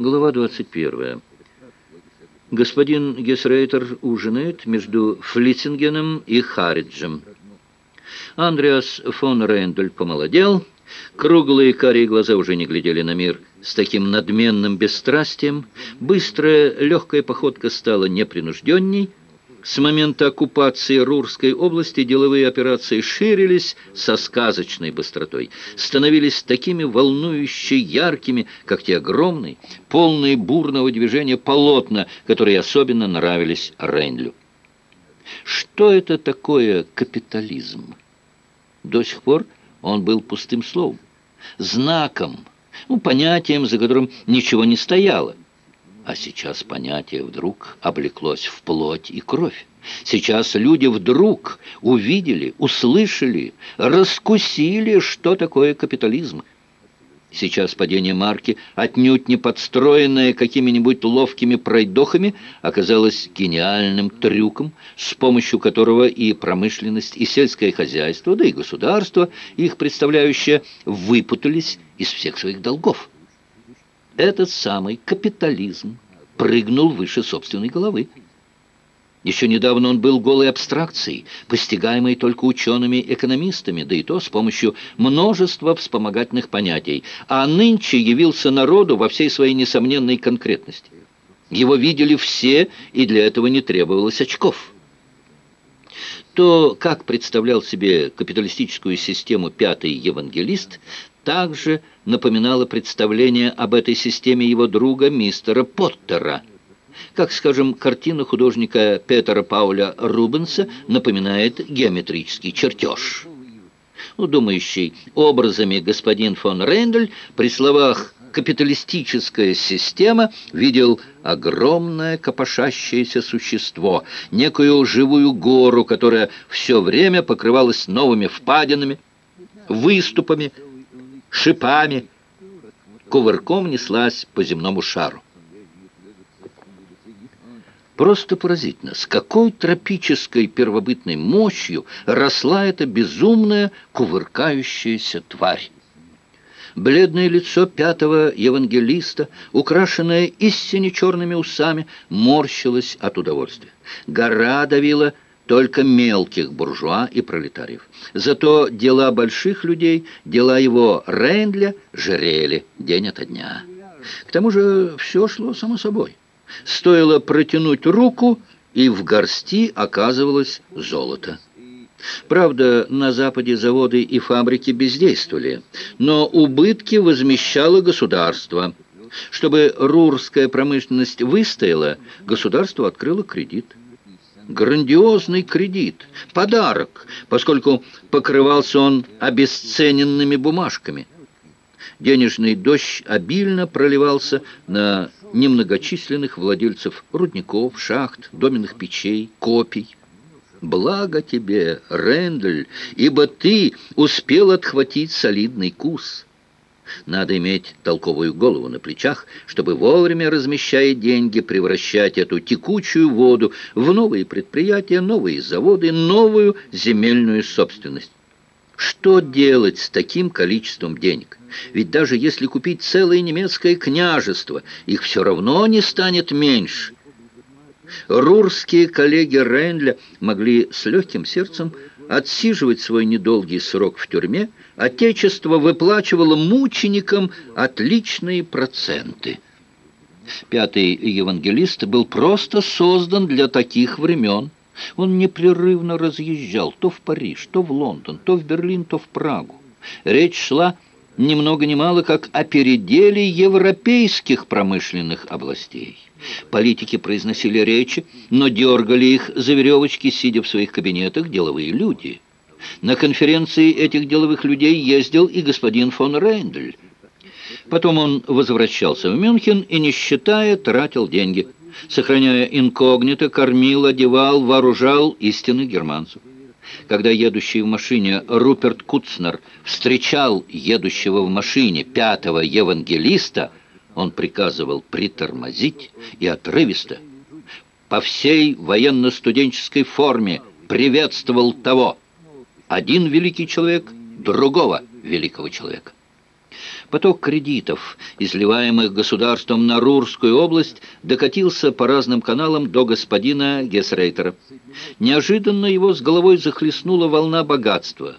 Глава 21. Господин Гесрейтер ужинает между Флицингеном и Хариджем. Андреас фон Рейндель помолодел, круглые карие глаза уже не глядели на мир с таким надменным бесстрастием, быстрая легкая походка стала непринужденней, с момента оккупации Рурской области деловые операции ширились со сказочной быстротой, становились такими волнующе яркими, как те огромные, полные бурного движения полотна, которые особенно нравились Рейнлю. Что это такое капитализм? До сих пор он был пустым словом, знаком, ну, понятием, за которым ничего не стояло. А сейчас понятие вдруг облеклось в плоть и кровь. Сейчас люди вдруг увидели, услышали, раскусили, что такое капитализм. Сейчас падение марки, отнюдь не подстроенное какими-нибудь ловкими пройдохами, оказалось гениальным трюком, с помощью которого и промышленность, и сельское хозяйство, да и государство, их представляющее, выпутались из всех своих долгов этот самый капитализм прыгнул выше собственной головы. Еще недавно он был голой абстракцией, постигаемой только учеными-экономистами, да и то с помощью множества вспомогательных понятий, а нынче явился народу во всей своей несомненной конкретности. Его видели все, и для этого не требовалось очков. То, как представлял себе капиталистическую систему пятый евангелист, также напоминало представление об этой системе его друга мистера Поттера. Как, скажем, картина художника Петера Пауля Рубенса напоминает геометрический чертеж. Ну, думающий образами господин фон Рейндель при словах «капиталистическая система» видел огромное копошащееся существо, некую живую гору, которая все время покрывалась новыми впадинами, выступами, шипами, кувырком неслась по земному шару. Просто поразительно, с какой тропической первобытной мощью росла эта безумная кувыркающаяся тварь. Бледное лицо пятого евангелиста, украшенное истине черными усами, морщилось от удовольствия. Гора давила только мелких буржуа и пролетариев. Зато дела больших людей, дела его Рейндля жрели день ото дня. К тому же все шло само собой. Стоило протянуть руку, и в горсти оказывалось золото. Правда, на Западе заводы и фабрики бездействовали, но убытки возмещало государство. Чтобы рурская промышленность выстояла, государство открыло кредит грандиозный кредит, подарок, поскольку покрывался он обесцененными бумажками. Денежный дождь обильно проливался на немногочисленных владельцев рудников, шахт, доменных печей, копий. Благо тебе, Рендель, ибо ты успел отхватить солидный кус. Надо иметь толковую голову на плечах, чтобы вовремя, размещая деньги, превращать эту текучую воду в новые предприятия, новые заводы, новую земельную собственность. Что делать с таким количеством денег? Ведь даже если купить целое немецкое княжество, их все равно не станет меньше. Рурские коллеги Рейнля могли с легким сердцем отсиживать свой недолгий срок в тюрьме, Отечество выплачивало мученикам отличные проценты. Пятый евангелист был просто создан для таких времен. Он непрерывно разъезжал то в Париж, то в Лондон, то в Берлин, то в Прагу. Речь шла ни много ни мало, как о переделе европейских промышленных областей. Политики произносили речи, но дергали их за веревочки, сидя в своих кабинетах, деловые люди. На конференции этих деловых людей ездил и господин фон Рейндель. Потом он возвращался в Мюнхен и, не считая, тратил деньги. Сохраняя инкогнито, кормил, одевал, вооружал истинных германцев. Когда едущий в машине Руперт Куцнер встречал едущего в машине пятого евангелиста, он приказывал притормозить и отрывисто, по всей военно-студенческой форме приветствовал того, один великий человек другого великого человека. Поток кредитов, изливаемых государством на Рурскую область, докатился по разным каналам до господина Гесрейтера. Неожиданно его с головой захлестнула волна богатства –